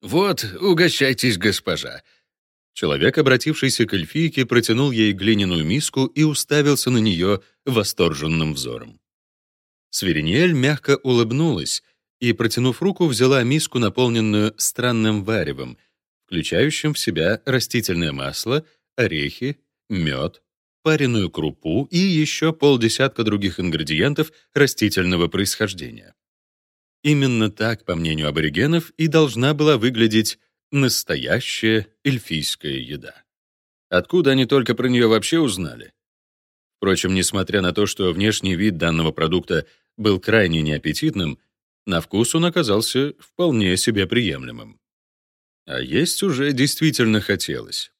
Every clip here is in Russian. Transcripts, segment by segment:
«Вот, угощайтесь, госпожа». Человек, обратившийся к эльфийке, протянул ей глиняную миску и уставился на нее восторженным взором. Свиринель мягко улыбнулась и, протянув руку, взяла миску, наполненную странным варевом, включающим в себя растительное масло, орехи, мед, пареную крупу и еще полдесятка других ингредиентов растительного происхождения. Именно так, по мнению аборигенов, и должна была выглядеть настоящая эльфийская еда. Откуда они только про нее вообще узнали? Впрочем, несмотря на то, что внешний вид данного продукта был крайне неаппетитным, на вкус он оказался вполне себе приемлемым. А есть уже действительно хотелось.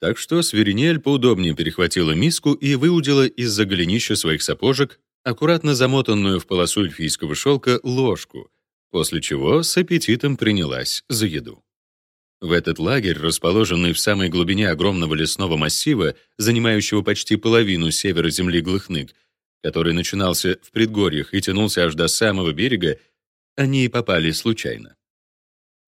Так что Свиринель поудобнее перехватила миску и выудила из-за голенища своих сапожек аккуратно замотанную в полосу эльфийского шелка ложку, после чего с аппетитом принялась за еду. В этот лагерь, расположенный в самой глубине огромного лесного массива, занимающего почти половину севера земли Глыхнык, который начинался в предгорьях и тянулся аж до самого берега, они и попали случайно.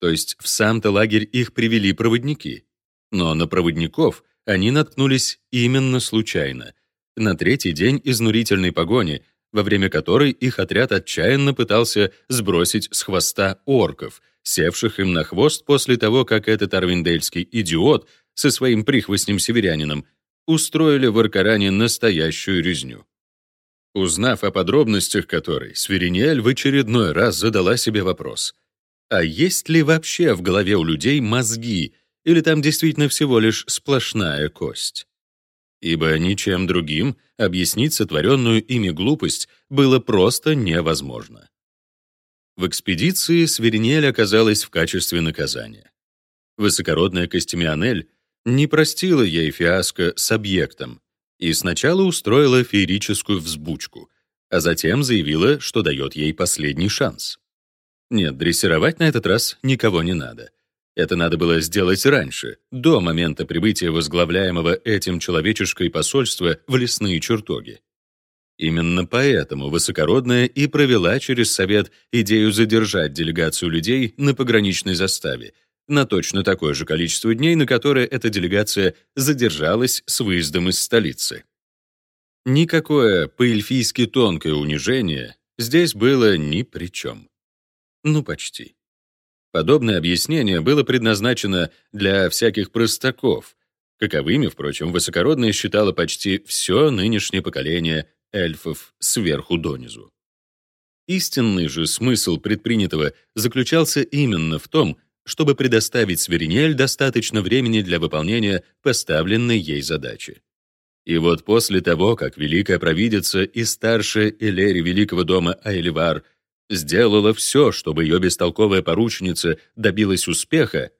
То есть в сам-то лагерь их привели проводники. Но на проводников они наткнулись именно случайно, на третий день изнурительной погони, во время которой их отряд отчаянно пытался сбросить с хвоста орков, севших им на хвост после того, как этот арвиндельский идиот со своим прихвостнем-северянином устроили в Аркаране настоящую резню. Узнав о подробностях которой, Свиринель в очередной раз задала себе вопрос. А есть ли вообще в голове у людей мозги, или там действительно всего лишь сплошная кость? Ибо ничем другим объяснить сотворенную ими глупость было просто невозможно. В экспедиции Сверинель оказалась в качестве наказания. Высокородная Костемионель не простила ей фиаско с объектом и сначала устроила феерическую взбучку, а затем заявила, что дает ей последний шанс. Нет, дрессировать на этот раз никого не надо. Это надо было сделать раньше, до момента прибытия возглавляемого этим человеческое посольства в лесные чертоги. Именно поэтому Высокородная и провела через Совет идею задержать делегацию людей на пограничной заставе на точно такое же количество дней, на которое эта делегация задержалась с выездом из столицы. Никакое по-эльфийски тонкое унижение здесь было ни при чем. Ну, почти. Подобное объяснение было предназначено для всяких простаков, каковыми, впрочем, высокородное считало почти все нынешнее поколение эльфов сверху донизу. Истинный же смысл предпринятого заключался именно в том, чтобы предоставить Сверинель достаточно времени для выполнения поставленной ей задачи. И вот после того, как великая провидица и старшая Элери Великого дома Айливар — сделала все, чтобы ее бестолковая порученица добилась успеха,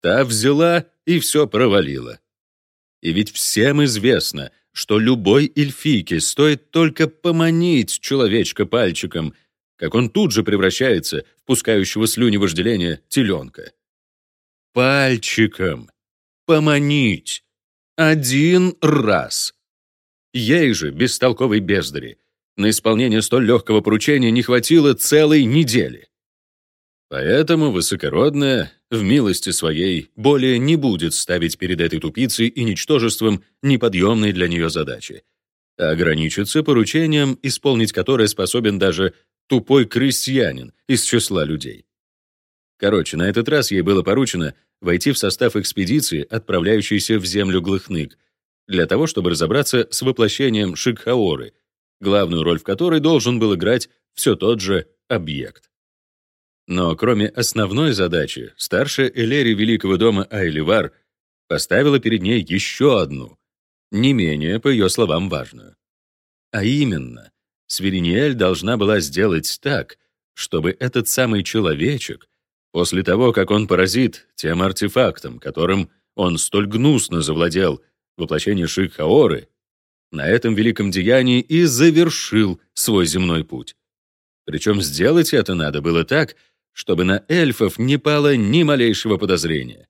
та взяла и все провалила. И ведь всем известно, что любой эльфийке стоит только поманить человечка пальчиком, как он тут же превращается в пускающего слюни вожделения теленка. Пальчиком. Поманить. Один раз. Ей же, бестолковой бездари, на исполнение столь легкого поручения не хватило целой недели. Поэтому высокородная, в милости своей, более не будет ставить перед этой тупицей и ничтожеством неподъемной для нее задачи, а ограничится поручением, исполнить которое способен даже тупой крестьянин из числа людей. Короче, на этот раз ей было поручено войти в состав экспедиции, отправляющейся в землю Глыхнык, для того, чтобы разобраться с воплощением Шикхаоры — главную роль в которой должен был играть все тот же объект. Но кроме основной задачи, старшая Элери Великого дома Айливар поставила перед ней еще одну, не менее, по ее словам, важную. А именно, Свириниэль должна была сделать так, чтобы этот самый человечек, после того, как он поразит тем артефактом, которым он столь гнусно завладел, воплощение Шикхаоры, на этом великом деянии и завершил свой земной путь. Причем сделать это надо было так, чтобы на эльфов не пало ни малейшего подозрения.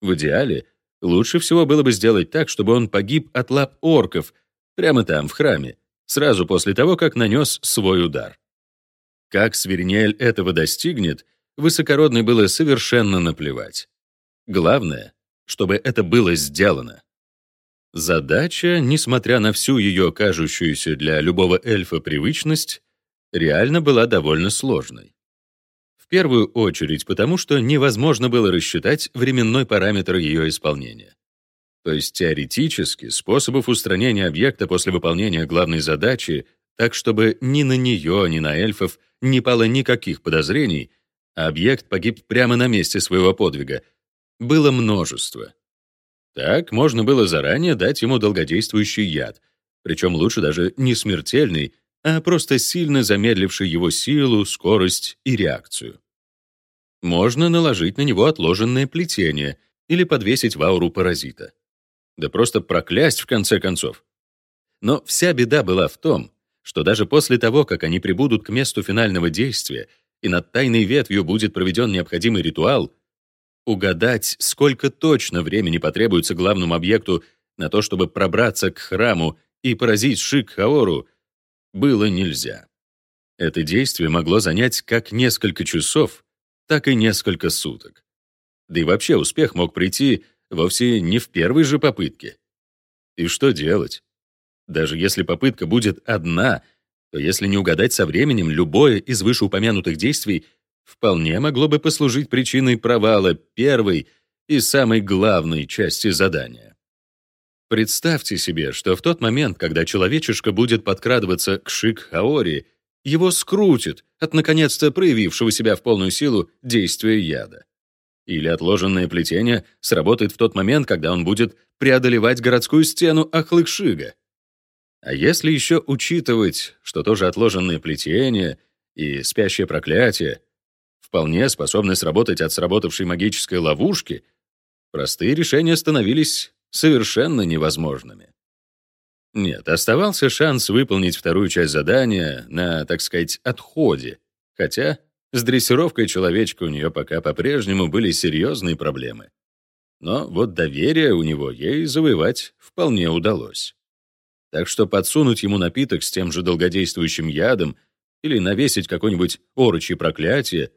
В идеале, лучше всего было бы сделать так, чтобы он погиб от лап орков прямо там, в храме, сразу после того, как нанес свой удар. Как Свернель этого достигнет, высокородной было совершенно наплевать. Главное, чтобы это было сделано. Задача, несмотря на всю ее кажущуюся для любого эльфа привычность, реально была довольно сложной. В первую очередь потому, что невозможно было рассчитать временной параметр ее исполнения. То есть теоретически способов устранения объекта после выполнения главной задачи так, чтобы ни на нее, ни на эльфов не пало никаких подозрений, а объект погиб прямо на месте своего подвига, было множество. Так можно было заранее дать ему долгодействующий яд, причем лучше даже не смертельный, а просто сильно замедливший его силу, скорость и реакцию. Можно наложить на него отложенное плетение или подвесить в ауру паразита. Да просто проклясть в конце концов. Но вся беда была в том, что даже после того, как они прибудут к месту финального действия и над тайной ветвью будет проведен необходимый ритуал, угадать, сколько точно времени потребуется главному объекту на то, чтобы пробраться к храму и поразить Шик Хаору, было нельзя. Это действие могло занять как несколько часов, так и несколько суток. Да и вообще успех мог прийти вовсе не в первой же попытке. И что делать? Даже если попытка будет одна, то если не угадать со временем, любое из вышеупомянутых действий вполне могло бы послужить причиной провала первой и самой главной части задания. Представьте себе, что в тот момент, когда человечишка будет подкрадываться к Шик-Хаори, его скрутит от наконец-то проявившего себя в полную силу действия яда. Или отложенное плетение сработает в тот момент, когда он будет преодолевать городскую стену Ахлыкшига. А если еще учитывать, что тоже отложенное плетение и спящее проклятие вполне способны сработать от сработавшей магической ловушки, простые решения становились совершенно невозможными. Нет, оставался шанс выполнить вторую часть задания на, так сказать, отходе, хотя с дрессировкой человечка у нее пока по-прежнему были серьезные проблемы. Но вот доверие у него ей завоевать вполне удалось. Так что подсунуть ему напиток с тем же долгодействующим ядом или навесить какое-нибудь орочье проклятие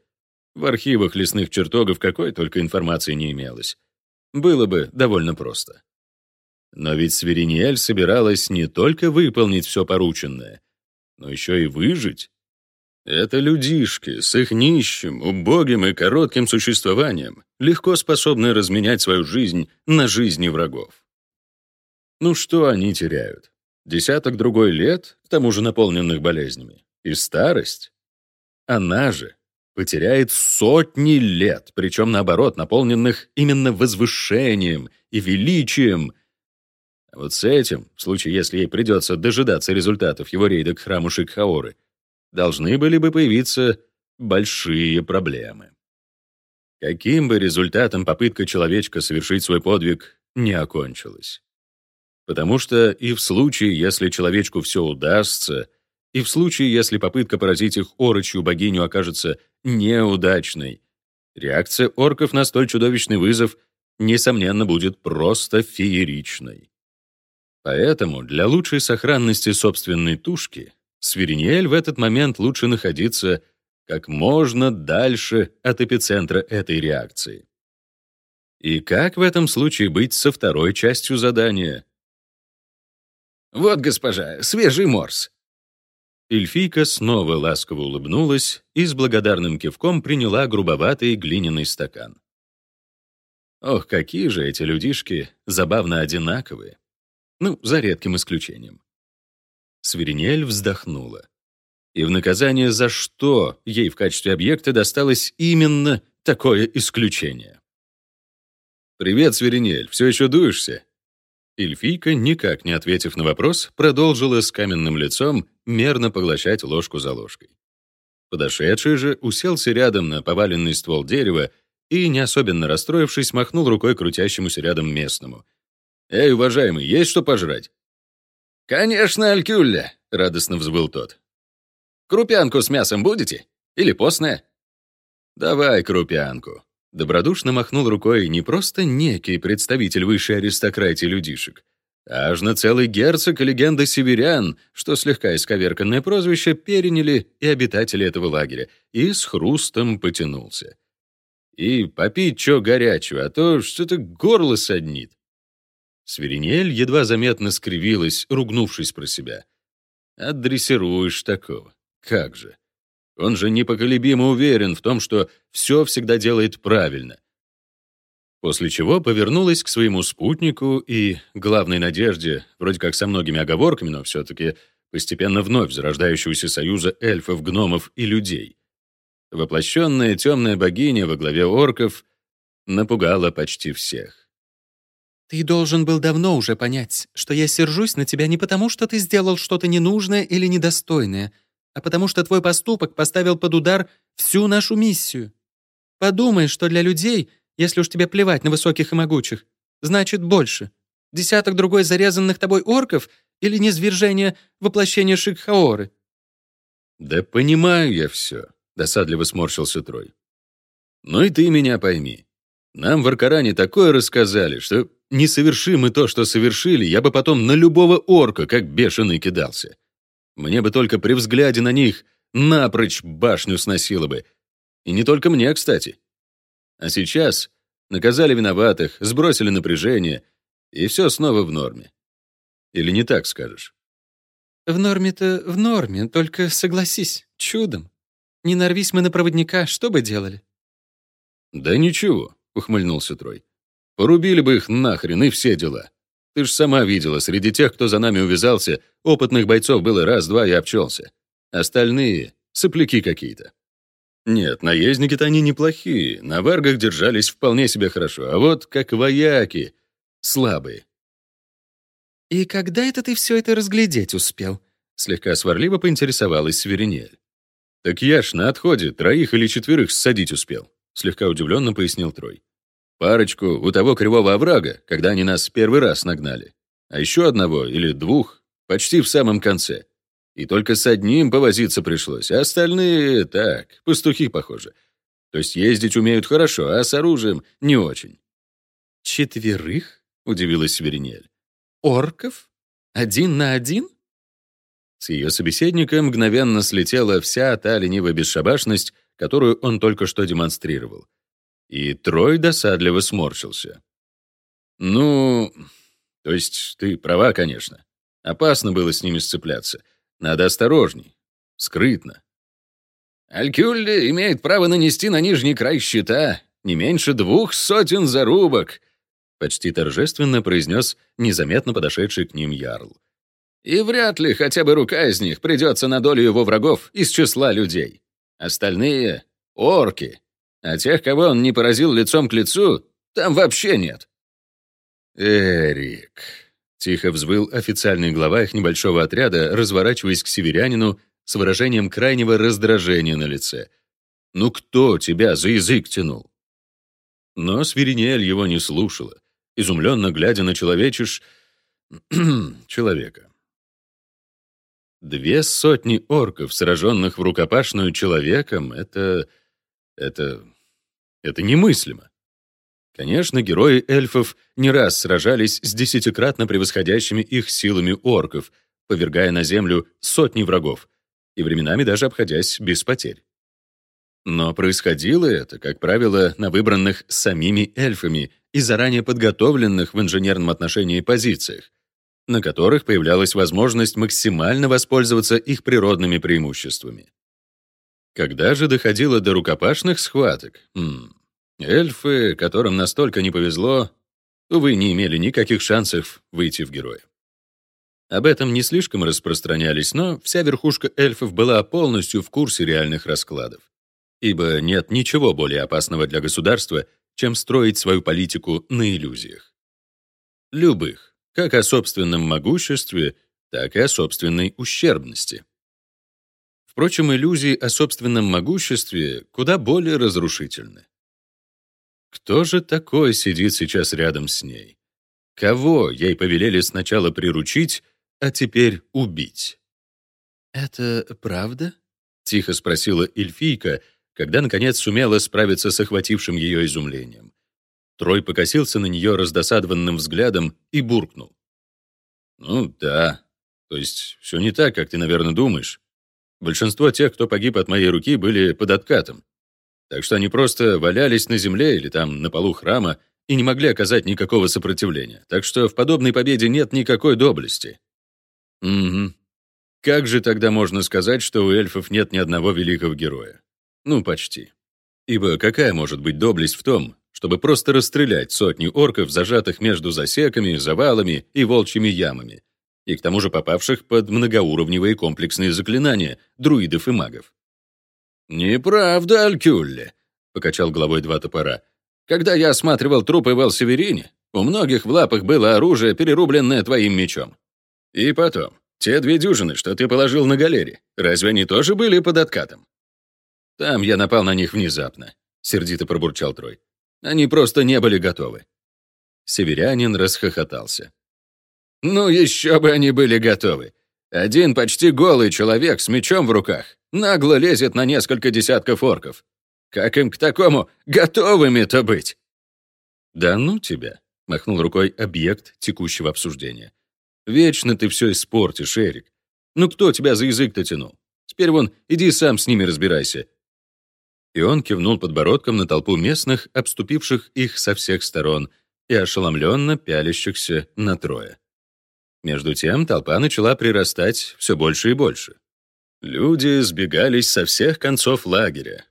в архивах лесных чертогов какой только информации не имелось. Было бы довольно просто. Но ведь Свериниэль собиралась не только выполнить все порученное, но еще и выжить. Это людишки с их нищим, убогим и коротким существованием, легко способны разменять свою жизнь на жизни врагов. Ну что они теряют? Десяток другой лет, к тому же наполненных болезнями. И старость? Она же потеряет сотни лет, причем наоборот, наполненных именно возвышением и величием. А вот с этим, в случае, если ей придется дожидаться результатов его рейда к храму Шикхаоры, должны были бы появиться большие проблемы. Каким бы результатом попытка человечка совершить свой подвиг не окончилась. Потому что и в случае, если человечку все удастся, и в случае, если попытка поразить их орочью богиню окажется неудачной, реакция орков на столь чудовищный вызов, несомненно, будет просто фееричной. Поэтому для лучшей сохранности собственной тушки Свириньель в этот момент лучше находиться как можно дальше от эпицентра этой реакции. И как в этом случае быть со второй частью задания? «Вот, госпожа, свежий морс». Эльфийка снова ласково улыбнулась и с благодарным кивком приняла грубоватый глиняный стакан. Ох, какие же эти людишки забавно одинаковые. Ну, за редким исключением. Свиринель вздохнула. И в наказание за что ей в качестве объекта досталось именно такое исключение? «Привет, Свиринель, все еще дуешься?» Эльфийка, никак не ответив на вопрос, продолжила с каменным лицом мерно поглощать ложку за ложкой. Подошедший же уселся рядом на поваленный ствол дерева и, не особенно расстроившись, махнул рукой крутящемуся рядом местному. «Эй, уважаемый, есть что пожрать?» «Конечно, Алькюлля!» — радостно взвыл тот. «Крупянку с мясом будете? Или постное?» «Давай крупянку», Добродушно махнул рукой не просто некий представитель высшей аристократии людишек, Аж на целый герцог и легенда северян, что слегка исковерканное прозвище, переняли и обитатели этого лагеря, и с хрустом потянулся. И попить чё горячего, а то что-то горло саднит. Свиринель едва заметно скривилась, ругнувшись про себя. «Отдрессируешь такого. Как же? Он же непоколебимо уверен в том, что все всегда делает правильно. После чего повернулась к своему спутнику и главной надежде, вроде как со многими оговорками, но все-таки постепенно вновь зарождающегося союза эльфов, гномов и людей. Воплощенная темная богиня во главе орков напугала почти всех. «Ты должен был давно уже понять, что я сержусь на тебя не потому, что ты сделал что-то ненужное или недостойное, а потому что твой поступок поставил под удар всю нашу миссию. Подумай, что для людей — если уж тебе плевать на высоких и могучих. Значит, больше. Десяток другой зарезанных тобой орков или низвержение воплощения Шикхаоры?» «Да понимаю я все», — досадливо сморщился Трой. «Ну и ты меня пойми. Нам в Аркаране такое рассказали, что не совершим мы то, что совершили, я бы потом на любого орка как бешеный кидался. Мне бы только при взгляде на них напрочь башню сносило бы. И не только мне, кстати. А сейчас наказали виноватых, сбросили напряжение, и все снова в норме. Или не так скажешь? В норме-то в норме, только согласись, чудом. Не нарвись мы на проводника, что бы делали? Да ничего, ухмыльнулся Трой. Порубили бы их нахрен и все дела. Ты ж сама видела, среди тех, кто за нами увязался, опытных бойцов было раз-два и обчелся. Остальные — сопляки какие-то. Нет, наездники-то они неплохие, на варгах держались вполне себе хорошо, а вот как вояки — слабые. «И когда это ты все это разглядеть успел?» Слегка сварливо поинтересовалась Сверинель. «Так я ж на отходе троих или четверых ссадить успел», слегка удивленно пояснил Трой. «Парочку у того кривого оврага, когда они нас первый раз нагнали. А еще одного или двух почти в самом конце. И только с одним повозиться пришлось, а остальные — так, пастухи, похоже. То есть ездить умеют хорошо, а с оружием — не очень. «Четверых?» — удивилась Сверинель. «Орков? Один на один?» С ее собеседника мгновенно слетела вся та ленивая бесшабашность, которую он только что демонстрировал. И Трой досадливо сморщился. «Ну, то есть ты права, конечно. Опасно было с ними сцепляться. Надо осторожней, скрытно. Алькюль имеет право нанести на нижний край щита не меньше двух сотен зарубок, почти торжественно произнес незаметно подошедший к ним Ярл. И вряд ли хотя бы рука из них придется на долю его врагов из числа людей. Остальные — орки, а тех, кого он не поразил лицом к лицу, там вообще нет. Эрик, Тихо взвыл официальный глава их небольшого отряда, разворачиваясь к северянину с выражением крайнего раздражения на лице. «Ну кто тебя за язык тянул?» Но Свиринель его не слушала, изумленно глядя на человечиш... человека. Две сотни орков, сраженных в рукопашную человеком, это... это... это немыслимо. Конечно, герои эльфов не раз сражались с десятикратно превосходящими их силами орков, повергая на землю сотни врагов, и временами даже обходясь без потерь. Но происходило это, как правило, на выбранных самими эльфами и заранее подготовленных в инженерном отношении позициях, на которых появлялась возможность максимально воспользоваться их природными преимуществами. Когда же доходило до рукопашных схваток, хм, Эльфы, которым настолько не повезло, увы, не имели никаких шансов выйти в героя. Об этом не слишком распространялись, но вся верхушка эльфов была полностью в курсе реальных раскладов. Ибо нет ничего более опасного для государства, чем строить свою политику на иллюзиях. Любых, как о собственном могуществе, так и о собственной ущербности. Впрочем, иллюзии о собственном могуществе куда более разрушительны. Кто же такой сидит сейчас рядом с ней? Кого ей повелели сначала приручить, а теперь убить? «Это правда?» — тихо спросила эльфийка, когда, наконец, сумела справиться с охватившим ее изумлением. Трой покосился на нее раздосадованным взглядом и буркнул. Ну да. То есть все не так, как ты, наверное, думаешь. Большинство тех, кто погиб от моей руки, были под откатом. Так что они просто валялись на земле или там на полу храма и не могли оказать никакого сопротивления. Так что в подобной победе нет никакой доблести. Угу. Как же тогда можно сказать, что у эльфов нет ни одного великого героя? Ну, почти. Ибо какая может быть доблесть в том, чтобы просто расстрелять сотни орков, зажатых между засеками, завалами и волчьими ямами, и к тому же попавших под многоуровневые комплексные заклинания друидов и магов? «Неправда, Алькюлле», — покачал головой два топора. «Когда я осматривал трупы в Элсеверине, у многих в лапах было оружие, перерубленное твоим мечом. И потом, те две дюжины, что ты положил на галере, разве они тоже были под откатом?» «Там я напал на них внезапно», — сердито пробурчал Трой. «Они просто не были готовы». Северянин расхохотался. «Ну, еще бы они были готовы. Один почти голый человек с мечом в руках нагло лезет на несколько десятков орков. Как им к такому готовыми-то быть?» «Да ну тебя», — махнул рукой объект текущего обсуждения. «Вечно ты все испортишь, Эрик. Ну кто тебя за язык-то тянул? Теперь вон, иди сам с ними разбирайся. И он кивнул подбородком на толпу местных, обступивших их со всех сторон и ошеломленно пялящихся на трое. Между тем толпа начала прирастать все больше и больше. Люди сбегались со всех концов лагеря.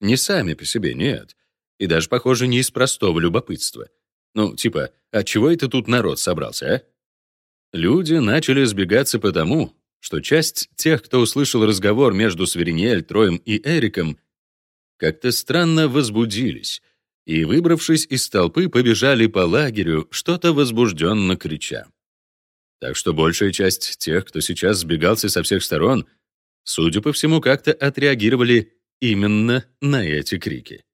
Не сами по себе, нет. И даже, похоже, не из простого любопытства. Ну, типа, от чего это тут народ собрался, а? Люди начали сбегаться потому, что часть тех, кто услышал разговор между Сверинель, Троем и Эриком, как-то странно возбудились и, выбравшись из толпы, побежали по лагерю, что-то возбужденно крича. Так что большая часть тех, кто сейчас сбегался со всех сторон, судя по всему, как-то отреагировали именно на эти крики.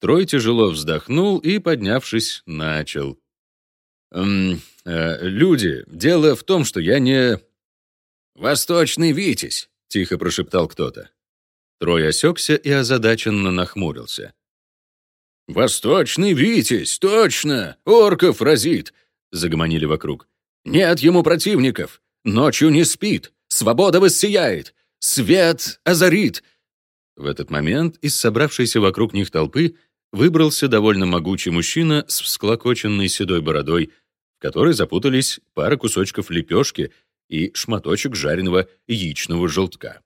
Трой тяжело вздохнул и, поднявшись, начал. «Эм, э, «Люди, дело в том, что я не...» «Восточный Витязь», — тихо прошептал кто-то. Трой осекся и озадаченно нахмурился. «Восточный Витязь, точно! Орков разит!» — загомонили вокруг. «Нет ему противников! Ночью не спит! Свобода воссияет! Свет озарит!» В этот момент из собравшейся вокруг них толпы выбрался довольно могучий мужчина с всклокоченной седой бородой, в которой запутались пара кусочков лепешки и шматочек жареного яичного желтка.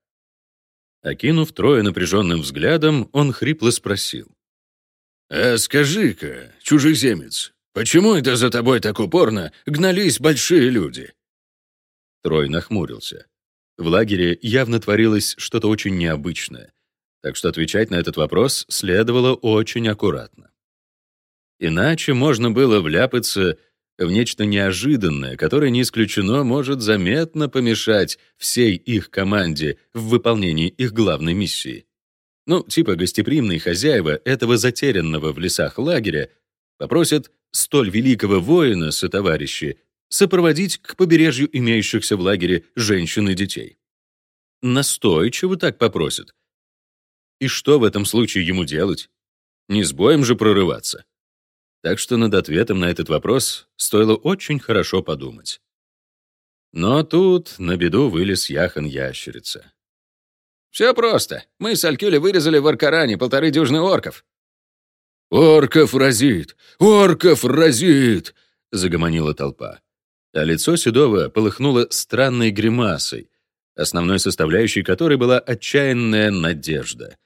Окинув трое напряженным взглядом, он хрипло спросил. «А скажи-ка, чужеземец, почему это за тобой так упорно гнались большие люди?» Трой нахмурился. В лагере явно творилось что-то очень необычное, так что отвечать на этот вопрос следовало очень аккуратно. Иначе можно было вляпаться в нечто неожиданное, которое не исключено может заметно помешать всей их команде в выполнении их главной миссии. Ну, типа гостеприимные хозяева этого затерянного в лесах лагеря попросят столь великого воина сотоварищи сопроводить к побережью имеющихся в лагере женщин и детей. Настойчиво так попросят. И что в этом случае ему делать? Не с боем же прорываться. Так что над ответом на этот вопрос стоило очень хорошо подумать. Но тут на беду вылез яхан-ящерица. «Все просто. Мы с Алькюли вырезали в Аркаране полторы дюжины орков». «Орков разит! Орков разит!» — загомонила толпа. А лицо Седова полыхнуло странной гримасой, основной составляющей которой была отчаянная надежда.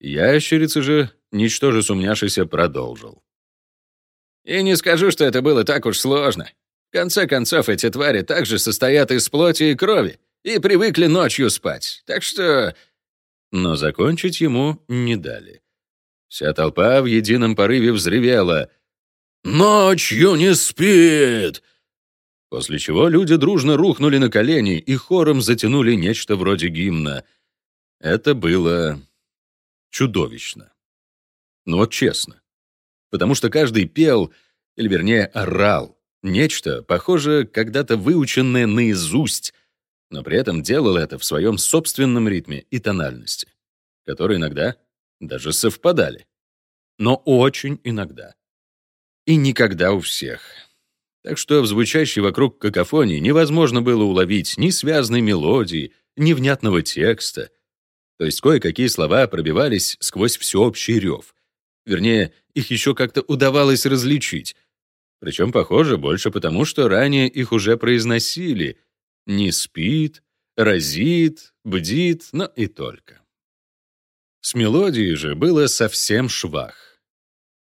Ящерица же, ничтоже сумняшися, продолжил. И не скажу, что это было так уж сложно. В конце концов, эти твари также состоят из плоти и крови и привыкли ночью спать. Так что... Но закончить ему не дали. Вся толпа в едином порыве взревела. «Ночью не спит!» После чего люди дружно рухнули на колени и хором затянули нечто вроде гимна. Это было чудовищно. Но вот честно, потому что каждый пел, или вернее орал, нечто, похоже, когда-то выученное наизусть, но при этом делал это в своем собственном ритме и тональности, которые иногда даже совпадали. Но очень иногда. И никогда у всех. Так что в звучащей вокруг какофонии невозможно было уловить ни связной мелодии, ни внятного текста. То есть кое-какие слова пробивались сквозь всеобщий рев. Вернее, их еще как-то удавалось различить. Причем, похоже, больше потому, что ранее их уже произносили. «Не спит», «разит», «бдит», но и только. С мелодией же было совсем швах.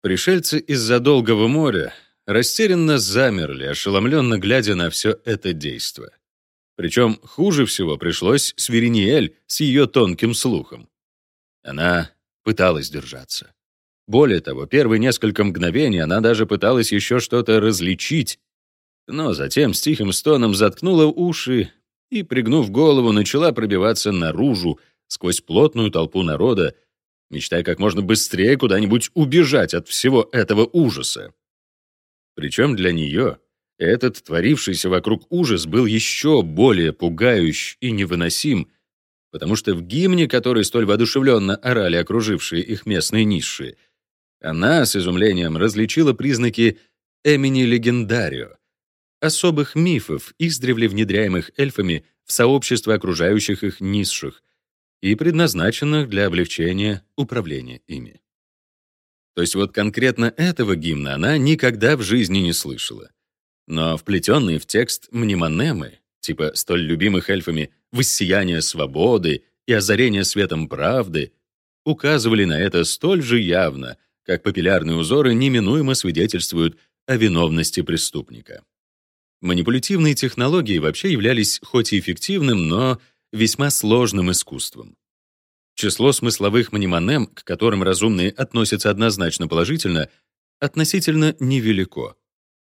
Пришельцы из-за долгого моря растерянно замерли, ошеломленно глядя на все это действо. Причем хуже всего пришлось Свириниэль с ее тонким слухом. Она пыталась держаться. Более того, первые несколько мгновений она даже пыталась еще что-то различить, но затем с тихим стоном заткнула уши и, пригнув голову, начала пробиваться наружу сквозь плотную толпу народа, мечтая как можно быстрее куда-нибудь убежать от всего этого ужаса. Причем для нее этот творившийся вокруг ужас был еще более пугающий и невыносим, потому что в гимне, который столь воодушевленно орали окружившие их местные низшие, она с изумлением различила признаки Эмини Легендарио, особых мифов, издревле внедряемых эльфами в сообщество окружающих их низших и предназначенных для облегчения управления ими. То есть вот конкретно этого гимна она никогда в жизни не слышала. Но вплетенные в текст мнемонемы, типа столь любимых эльфами «воссияние свободы» и «озарение светом правды», указывали на это столь же явно, как папиллярные узоры неминуемо свидетельствуют о виновности преступника. Манипулятивные технологии вообще являлись хоть и эффективным, но весьма сложным искусством. Число смысловых мнемонем, к которым разумные относятся однозначно положительно, относительно невелико,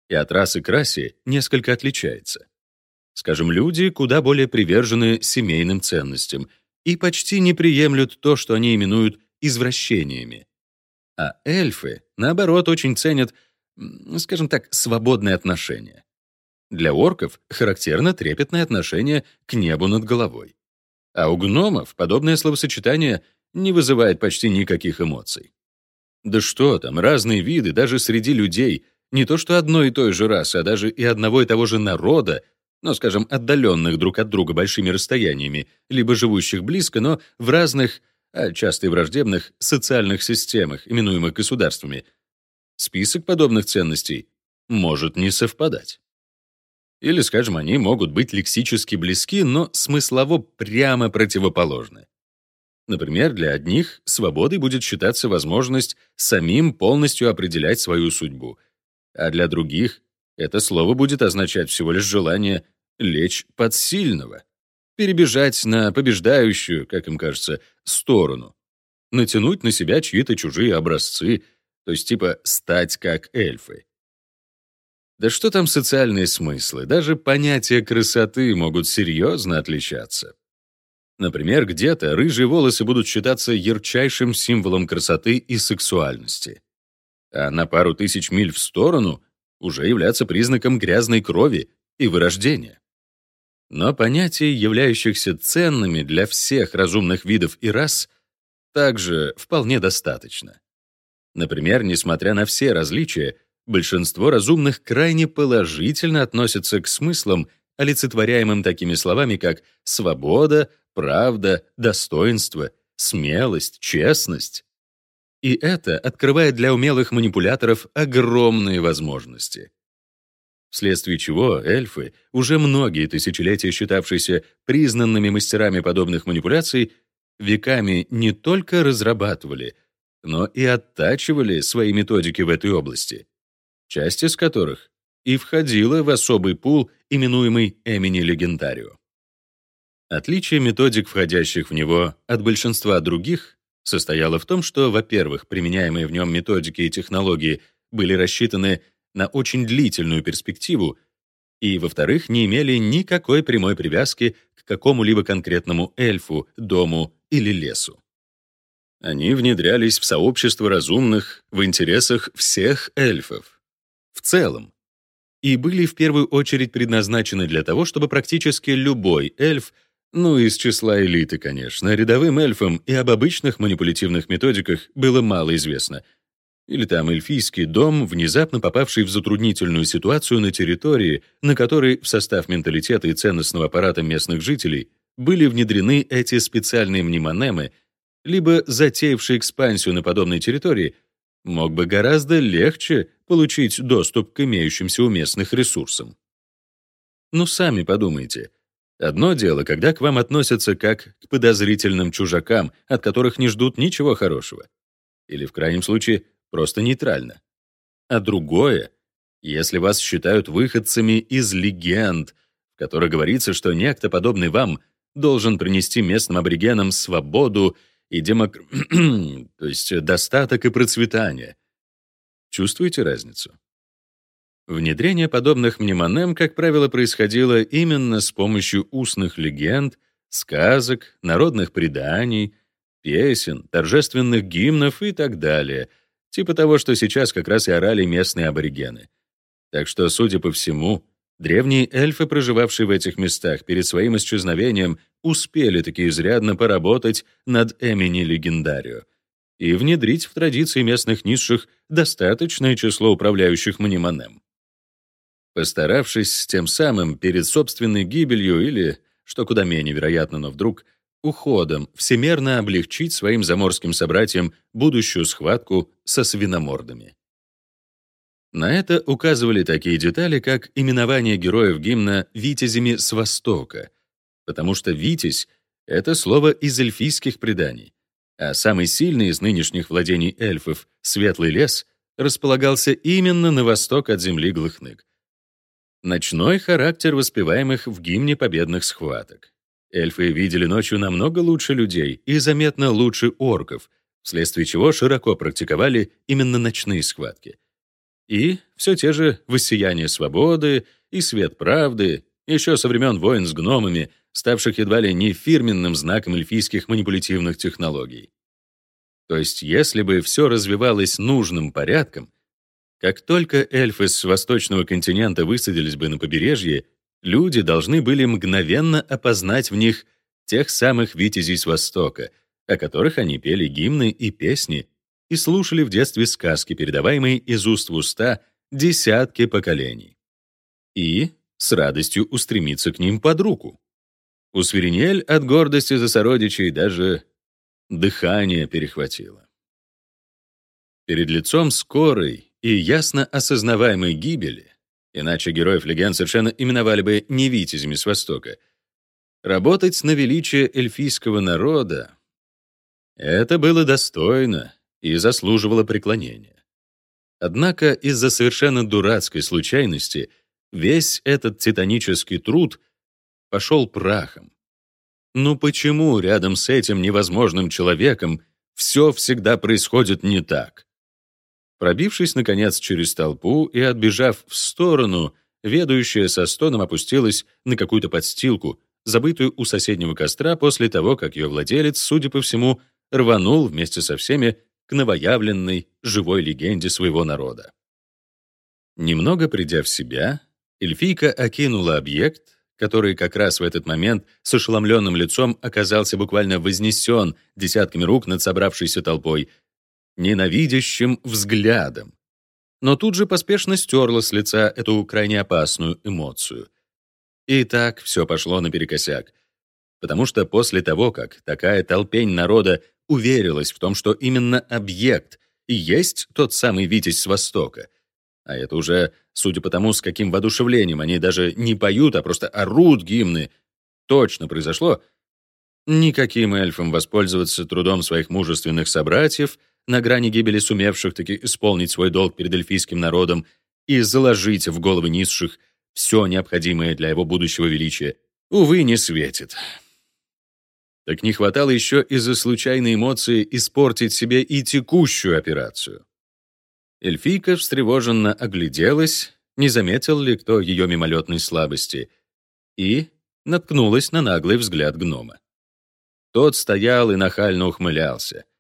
и от расы к расе несколько отличается. Скажем, люди куда более привержены семейным ценностям и почти не приемлют то, что они именуют извращениями. А эльфы, наоборот, очень ценят, скажем так, свободные отношения. Для орков характерно трепетное отношение к небу над головой. А у гномов подобное словосочетание не вызывает почти никаких эмоций. Да что там, разные виды, даже среди людей, не то что одной и той же расы, а даже и одного и того же народа, но, скажем, отдаленных друг от друга большими расстояниями, либо живущих близко, но в разных, а часто и враждебных, социальных системах, именуемых государствами, список подобных ценностей может не совпадать. Или, скажем, они могут быть лексически близки, но смыслово прямо противоположны. Например, для одних свободой будет считаться возможность самим полностью определять свою судьбу, а для других это слово будет означать всего лишь желание лечь под сильного, перебежать на побеждающую, как им кажется, сторону, натянуть на себя чьи-то чужие образцы, то есть типа стать как эльфы. Да что там социальные смыслы? Даже понятия красоты могут серьезно отличаться. Например, где-то рыжие волосы будут считаться ярчайшим символом красоты и сексуальности. А на пару тысяч миль в сторону уже являться признаком грязной крови и вырождения. Но понятий, являющихся ценными для всех разумных видов и рас, также вполне достаточно. Например, несмотря на все различия, Большинство разумных крайне положительно относятся к смыслам, олицетворяемым такими словами, как свобода, правда, достоинство, смелость, честность. И это открывает для умелых манипуляторов огромные возможности. Вследствие чего эльфы, уже многие тысячелетия считавшиеся признанными мастерами подобных манипуляций, веками не только разрабатывали, но и оттачивали свои методики в этой области часть из которых и входила в особый пул, именуемый Эмини Легендарио. Отличие методик, входящих в него, от большинства других состояло в том, что, во-первых, применяемые в нем методики и технологии были рассчитаны на очень длительную перспективу, и, во-вторых, не имели никакой прямой привязки к какому-либо конкретному эльфу, дому или лесу. Они внедрялись в сообщество разумных в интересах всех эльфов, в целом, и были в первую очередь предназначены для того, чтобы практически любой эльф, ну, из числа элиты, конечно, рядовым эльфам и об обычных манипулятивных методиках было мало известно, или там эльфийский дом, внезапно попавший в затруднительную ситуацию на территории, на которой в состав менталитета и ценностного аппарата местных жителей были внедрены эти специальные мнемонемы, либо затеявший экспансию на подобной территории, мог бы гораздо легче получить доступ к имеющимся у местных ресурсам. Ну, сами подумайте. Одно дело, когда к вам относятся как к подозрительным чужакам, от которых не ждут ничего хорошего. Или, в крайнем случае, просто нейтрально. А другое, если вас считают выходцами из легенд, в которых говорится, что некто, подобный вам, должен принести местным аборигенам свободу и демок... то есть достаток и процветание. Чувствуете разницу? Внедрение подобных мнемонем, как правило, происходило именно с помощью устных легенд, сказок, народных преданий, песен, торжественных гимнов и так далее — Типа того, что сейчас как раз и орали местные аборигены. Так что, судя по всему, древние эльфы, проживавшие в этих местах перед своим исчезновением, успели таки изрядно поработать над Эмини Легендарио и внедрить в традиции местных низших достаточное число управляющих мнемонем. Постаравшись тем самым перед собственной гибелью или, что куда менее вероятно, но вдруг, уходом всемерно облегчить своим заморским собратьям будущую схватку со свиномордами. На это указывали такие детали, как именование героев гимна «витязями с Востока», потому что «витязь» — это слово из эльфийских преданий, а самый сильный из нынешних владений эльфов, Светлый лес, располагался именно на восток от земли Глыхнык. Ночной характер воспеваемых в гимне победных схваток. Эльфы видели ночью намного лучше людей и заметно лучше орков, вследствие чего широко практиковали именно ночные схватки. И все те же воссияние свободы и свет правды, еще со времен войн с гномами, ставших едва ли не фирменным знаком эльфийских манипулятивных технологий. То есть, если бы все развивалось нужным порядком, как только эльфы с восточного континента высадились бы на побережье люди должны были мгновенно опознать в них тех самых витязей с Востока, о которых они пели гимны и песни и слушали в детстве сказки, передаваемые из уст в уста десятки поколений. И с радостью устремиться к ним под руку. У Свиринель от гордости за сородичей даже дыхание перехватило. Перед лицом скорой и ясно осознаваемой гибели Иначе героев легенд совершенно именовали бы не витязями с Востока. Работать на величие эльфийского народа — это было достойно и заслуживало преклонения. Однако из-за совершенно дурацкой случайности весь этот титанический труд пошел прахом. Ну почему рядом с этим невозможным человеком все всегда происходит не так? Пробившись, наконец, через толпу и отбежав в сторону, ведущая со стоном опустилась на какую-то подстилку, забытую у соседнего костра после того, как ее владелец, судя по всему, рванул вместе со всеми к новоявленной живой легенде своего народа. Немного придя в себя, эльфийка окинула объект, который как раз в этот момент с ошеломленным лицом оказался буквально вознесен десятками рук над собравшейся толпой, ненавидящим взглядом. Но тут же поспешно стерла с лица эту крайне опасную эмоцию. И так все пошло наперекосяк. Потому что после того, как такая толпень народа уверилась в том, что именно объект и есть тот самый Витязь с Востока, а это уже, судя по тому, с каким воодушевлением они даже не поют, а просто орут гимны, точно произошло, никаким эльфам воспользоваться трудом своих мужественных собратьев — на грани гибели сумевших таки исполнить свой долг перед эльфийским народом и заложить в головы низших все необходимое для его будущего величия, увы, не светит. Так не хватало еще из-за случайной эмоции испортить себе и текущую операцию. Эльфийка встревоженно огляделась, не заметил ли кто ее мимолетной слабости, и наткнулась на наглый взгляд гнома. Тот стоял и нахально ухмылялся —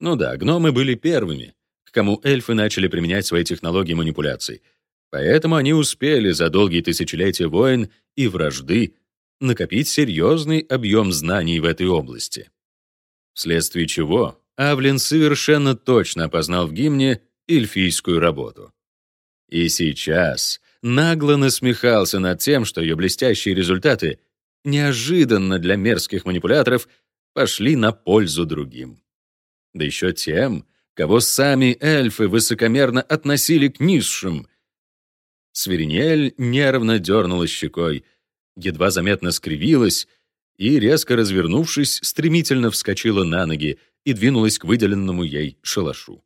ну да, гномы были первыми, к кому эльфы начали применять свои технологии манипуляций. Поэтому они успели за долгие тысячелетия войн и вражды накопить серьезный объем знаний в этой области. Вследствие чего Авлин совершенно точно опознал в гимне эльфийскую работу. И сейчас нагло насмехался над тем, что ее блестящие результаты неожиданно для мерзких манипуляторов пошли на пользу другим. Да еще тем, кого сами эльфы высокомерно относили к низшим. Свиринель нервно дернула щекой, едва заметно скривилась и, резко развернувшись, стремительно вскочила на ноги и двинулась к выделенному ей шалашу.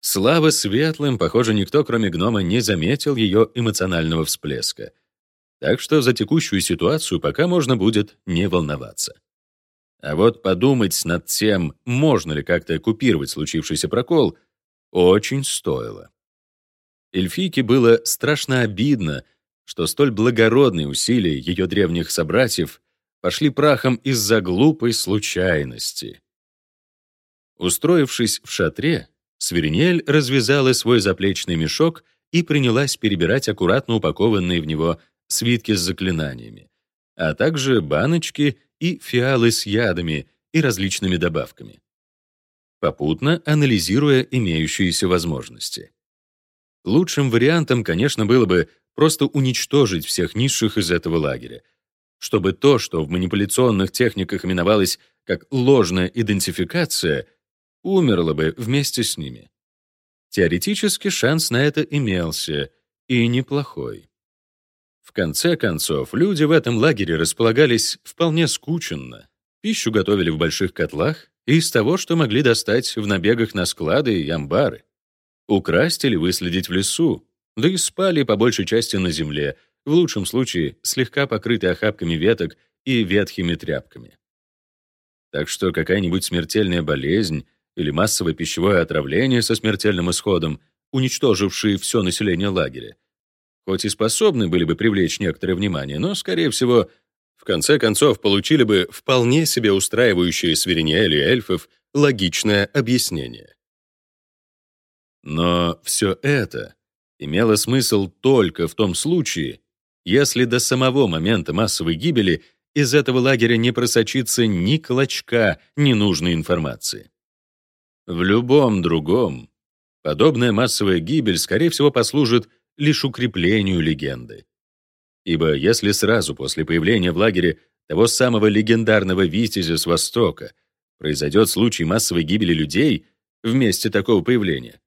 Слава светлым, похоже, никто, кроме гнома, не заметил ее эмоционального всплеска. Так что за текущую ситуацию пока можно будет не волноваться. А вот подумать над тем, можно ли как-то купировать случившийся прокол, очень стоило. Эльфийке было страшно обидно, что столь благородные усилия ее древних собратьев пошли прахом из-за глупой случайности. Устроившись в шатре, Свиринель развязала свой заплечный мешок и принялась перебирать аккуратно упакованные в него свитки с заклинаниями, а также баночки и фиалы с ядами и различными добавками. Попутно анализируя имеющиеся возможности. Лучшим вариантом, конечно, было бы просто уничтожить всех низших из этого лагеря, чтобы то, что в манипуляционных техниках именовалось как ложная идентификация — умерла бы вместе с ними. Теоретически шанс на это имелся, и неплохой. В конце концов, люди в этом лагере располагались вполне скученно. Пищу готовили в больших котлах из того, что могли достать в набегах на склады и амбары. Украсть или выследить в лесу, да и спали по большей части на земле, в лучшем случае слегка покрыты охапками веток и ветхими тряпками. Так что какая-нибудь смертельная болезнь или массовое пищевое отравление со смертельным исходом, уничтожившие все население лагеря. Хоть и способны были бы привлечь некоторое внимание, но, скорее всего, в конце концов получили бы вполне себе устраивающие свиринели эльфов логичное объяснение. Но все это имело смысл только в том случае, если до самого момента массовой гибели из этого лагеря не просочится ни клочка ненужной информации. В любом другом подобная массовая гибель, скорее всего, послужит лишь укреплению легенды. Ибо если сразу после появления в лагере того самого легендарного Витязя с Востока произойдет случай массовой гибели людей вместе такого появления,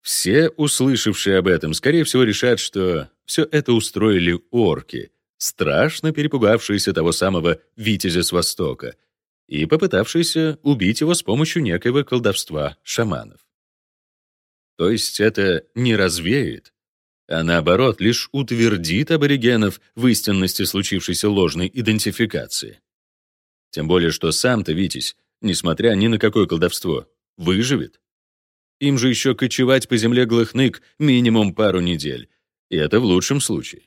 все, услышавшие об этом, скорее всего, решат, что все это устроили орки, страшно перепугавшиеся того самого Витязя с Востока, и попытавшийся убить его с помощью некоего колдовства шаманов. То есть это не развеет, а наоборот лишь утвердит аборигенов в истинности случившейся ложной идентификации. Тем более, что сам-то Витязь, несмотря ни на какое колдовство, выживет. Им же еще кочевать по земле глыхнык минимум пару недель, и это в лучшем случае.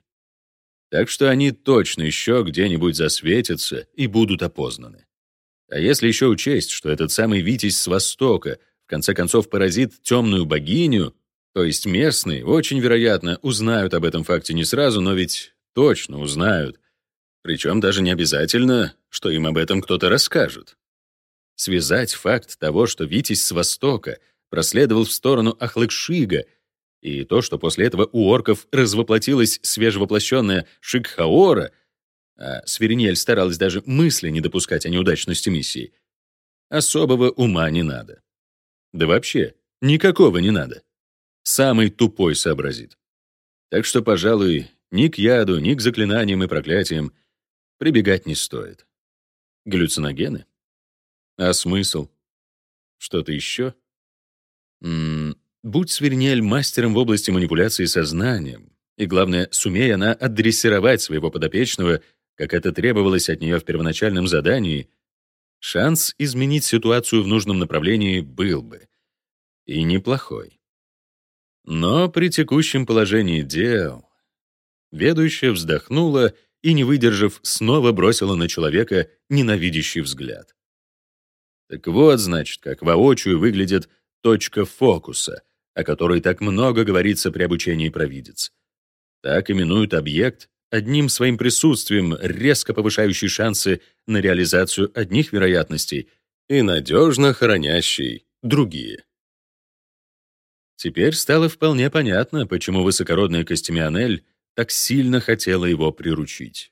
Так что они точно еще где-нибудь засветятся и будут опознаны. А если еще учесть, что этот самый Витязь с Востока в конце концов поразит темную богиню, то есть местные, очень вероятно, узнают об этом факте не сразу, но ведь точно узнают. Причем даже не обязательно, что им об этом кто-то расскажет. Связать факт того, что Витязь с Востока проследовал в сторону Ахлыкшига, и то, что после этого у орков развоплотилась свежевоплощенная Шикхаора — а Сверинель старалась даже мысли не допускать о неудачности миссии, особого ума не надо. Да вообще, никакого не надо. Самый тупой сообразит. Так что, пожалуй, ни к яду, ни к заклинаниям и проклятиям прибегать не стоит. Галлюциногены? А смысл? Что-то еще? М -м, будь Свернель мастером в области манипуляции сознанием, и, главное, сумея она отдрессировать своего подопечного как это требовалось от нее в первоначальном задании, шанс изменить ситуацию в нужном направлении был бы. И неплохой. Но при текущем положении дел... Ведущая вздохнула и, не выдержав, снова бросила на человека ненавидящий взгляд. Так вот, значит, как воочию выглядит точка фокуса, о которой так много говорится при обучении провидец. Так именуют объект, одним своим присутствием резко повышающий шансы на реализацию одних вероятностей и надежно хранящий другие. Теперь стало вполне понятно, почему высокородная Костемионель так сильно хотела его приручить.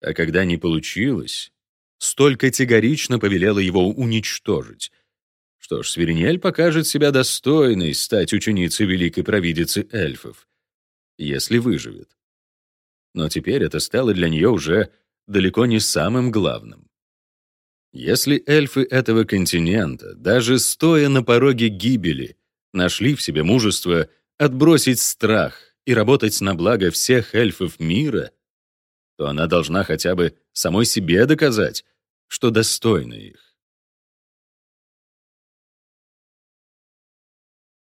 А когда не получилось, столь категорично повелела его уничтожить. Что ж, Свиринель покажет себя достойной стать ученицей великой провидицы эльфов, если выживет. Но теперь это стало для нее уже далеко не самым главным. Если эльфы этого континента, даже стоя на пороге гибели, нашли в себе мужество отбросить страх и работать на благо всех эльфов мира, то она должна хотя бы самой себе доказать, что достойна их.